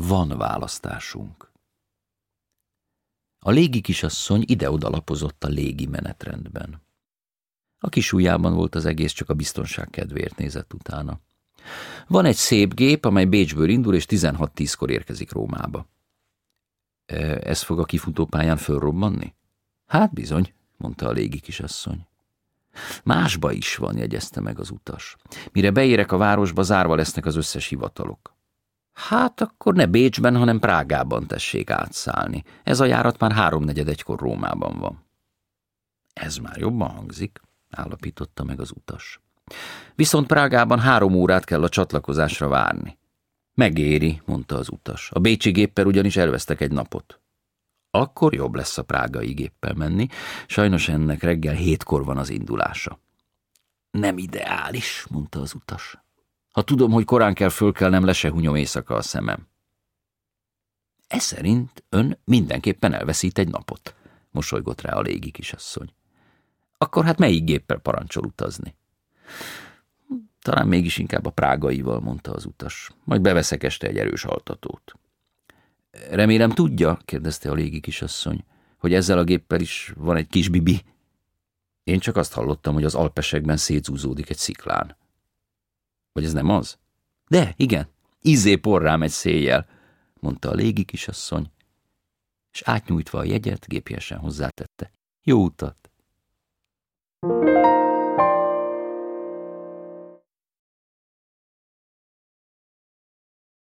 Van választásunk. A légi kisasszony ide-oda lapozott a légi menetrendben. A kis ujjában volt az egész, csak a biztonság kedvéért nézett utána. Van egy szép gép, amely Bécsből indul, és 16-10-kor érkezik Rómába. E, ez fog a kifutópályán fölrobbanni? Hát bizony, mondta a légi kisasszony. Másba is van, jegyezte meg az utas. Mire beérek a városba, zárva lesznek az összes hivatalok. Hát akkor ne Bécsben, hanem Prágában tessék átszállni. Ez a járat már háromnegyed egykor Rómában van. Ez már jobban hangzik, állapította meg az utas. Viszont Prágában három órát kell a csatlakozásra várni. Megéri, mondta az utas. A bécsi géppel ugyanis elvesztek egy napot. Akkor jobb lesz a prágai géppel menni, sajnos ennek reggel hétkor van az indulása. Nem ideális, mondta az utas. Ha tudom, hogy korán kell fölkelnem, le se hunyom éjszaka a szemem. Ez szerint ön mindenképpen elveszít egy napot, mosolygott rá a légi kisasszony. Akkor hát melyik géppel parancsol utazni? Talán mégis inkább a prágaival, mondta az utas. Majd beveszek este egy erős altatót. Remélem tudja, kérdezte a légi kisasszony, hogy ezzel a géppel is van egy kis bibi. Én csak azt hallottam, hogy az alpesekben szétzúzódik egy sziklán. Vagy ez nem az? De, igen, izé porrám egy széjjel, mondta a légi kisasszony, és átnyújtva a jegyet, gépiesen hozzátette. Jó utat! thank you